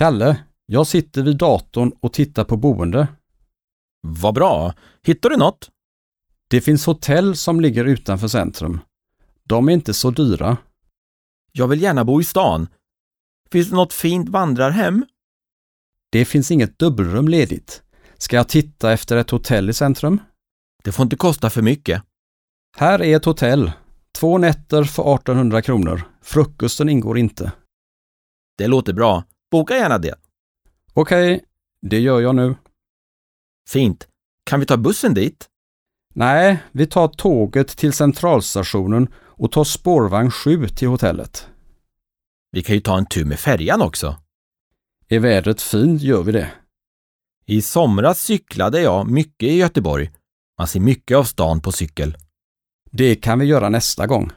Kalle, jag sitter vid datorn och tittar på boende. Vad bra. Hittar du något? Det finns hotell som ligger utanför centrum. De är inte så dyra. Jag vill gärna bo i stan. Finns det något fint vandrarhem? Det finns inget dubbelrum ledigt. Ska jag titta efter ett hotell i centrum? Det får inte kosta för mycket. Här är ett hotell. Två nätter för 1800 kronor. Frukosten ingår inte. Det låter bra. Boka gärna det. Okej, det gör jag nu. Fint. Kan vi ta bussen dit? Nej, vi tar tåget till centralstationen och tar spårvagn 7 till hotellet. Vi kan ju ta en tur med färjan också. Är vädret fint gör vi det. I somras cyklade jag mycket i Göteborg. Man ser mycket av stan på cykel. Det kan vi göra nästa gång.